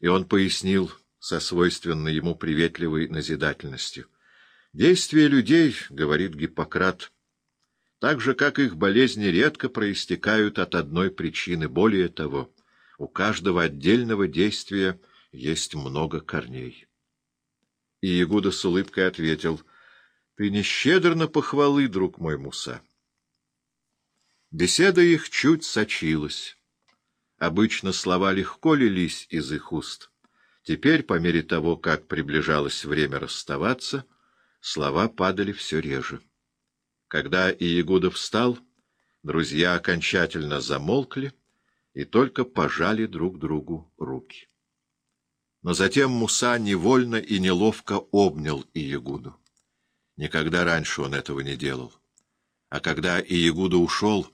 И он пояснил со свойственной ему приветливой назидательностью. «Действия людей, — говорит Гиппократ, — так же, как их болезни, редко проистекают от одной причины. Более того, у каждого отдельного действия есть много корней». И Ягуда с улыбкой ответил, — Ты не щедр на похвалы, друг мой Муса. Беседа их чуть сочилась. Обычно слова легко лились из их уст. Теперь, по мере того, как приближалось время расставаться, слова падали все реже. Когда Иегуда встал, друзья окончательно замолкли и только пожали друг другу руки. Но затем Муса невольно и неловко обнял Иегуду. Никогда раньше он этого не делал. А когда Иегуда ушел,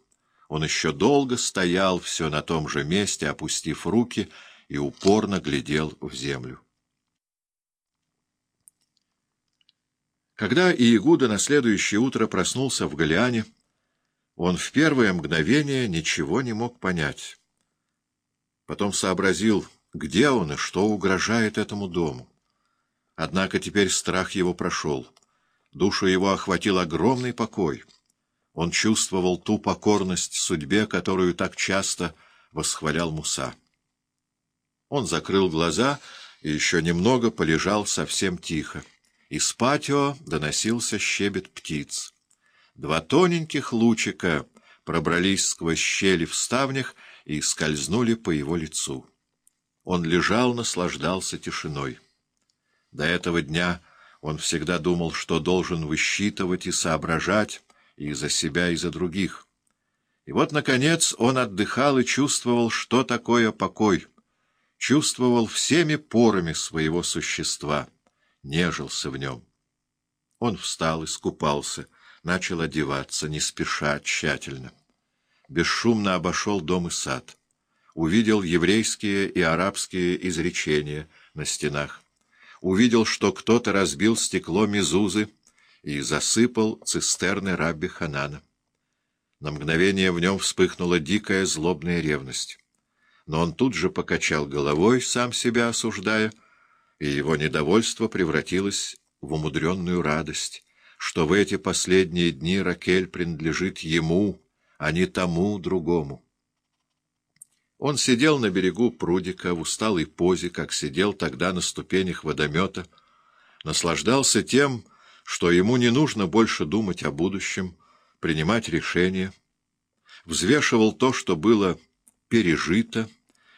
он еще долго стоял все на том же месте, опустив руки, и упорно глядел в землю. Когда Иегуда на следующее утро проснулся в Галиане, он в первое мгновение ничего не мог понять. Потом сообразил, где он и что угрожает этому дому. Однако теперь страх его прошел. Душу его охватил огромный покой. Он чувствовал ту покорность судьбе, которую так часто восхвалял Муса. Он закрыл глаза и еще немного полежал совсем тихо. Из патио доносился щебет птиц. Два тоненьких лучика пробрались сквозь щели в ставнях и скользнули по его лицу. Он лежал, наслаждался тишиной. До этого дня он всегда думал, что должен высчитывать и соображать и за себя, и за других. И вот, наконец, он отдыхал и чувствовал, что такое покой — чувствовал всеми порами своего существа, нежился в нем. Он встал, искупался, начал одеваться, не спеша, тщательно. Бесшумно обошел дом и сад. Увидел еврейские и арабские изречения на стенах. Увидел, что кто-то разбил стекло мезузы и засыпал цистерны рабби Ханана. На мгновение в нем вспыхнула дикая злобная ревность но он тут же покачал головой, сам себя осуждая, и его недовольство превратилось в умудренную радость, что в эти последние дни Ракель принадлежит ему, а не тому другому. Он сидел на берегу прудика в усталой позе, как сидел тогда на ступенях водомета, наслаждался тем, что ему не нужно больше думать о будущем, принимать решения, взвешивал то, что было пережито,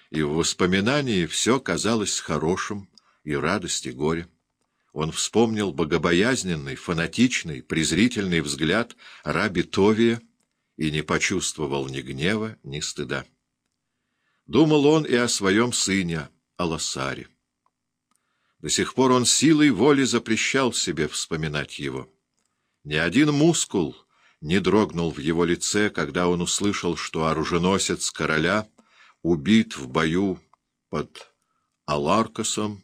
и в воспоминании все казалось хорошим, и радость, и горе. Он вспомнил богобоязненный, фанатичный, презрительный взгляд раби Товия и не почувствовал ни гнева, ни стыда. Думал он и о своем сыне, Аласаре. До сих пор он силой воли запрещал себе вспоминать его. Ни один мускул не дрогнул в его лице, когда он услышал, что оруженосец короля — убит в бою под Аларкосом.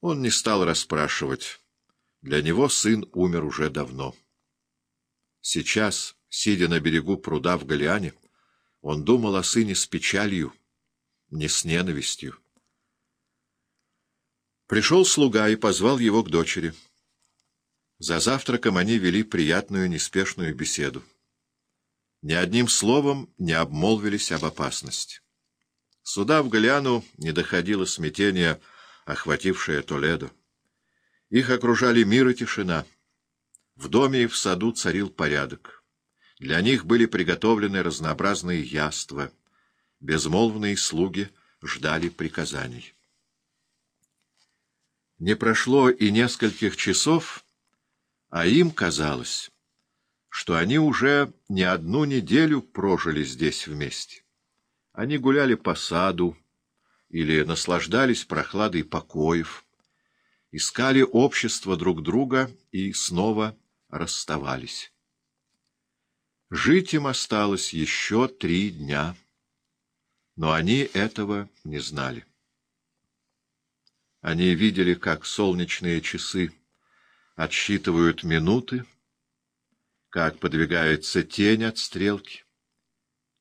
Он не стал расспрашивать. Для него сын умер уже давно. Сейчас, сидя на берегу пруда в Галиане, он думал о сыне с печалью, не с ненавистью. Пришел слуга и позвал его к дочери. За завтраком они вели приятную неспешную беседу ни одним словом не обмолвились об опасности. Сюда в Галиану не доходило смятения, охватившее Толедо. Их окружали мир и тишина. В доме и в саду царил порядок. Для них были приготовлены разнообразные яства. Безмолвные слуги ждали приказаний. Не прошло и нескольких часов, а им казалось что они уже не одну неделю прожили здесь вместе. Они гуляли по саду или наслаждались прохладой покоев, искали общество друг друга и снова расставались. Жить им осталось еще три дня, но они этого не знали. Они видели, как солнечные часы отсчитывают минуты, как подвигается тень от стрелки.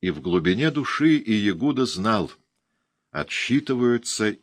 И в глубине души Иегуда знал, отсчитываются их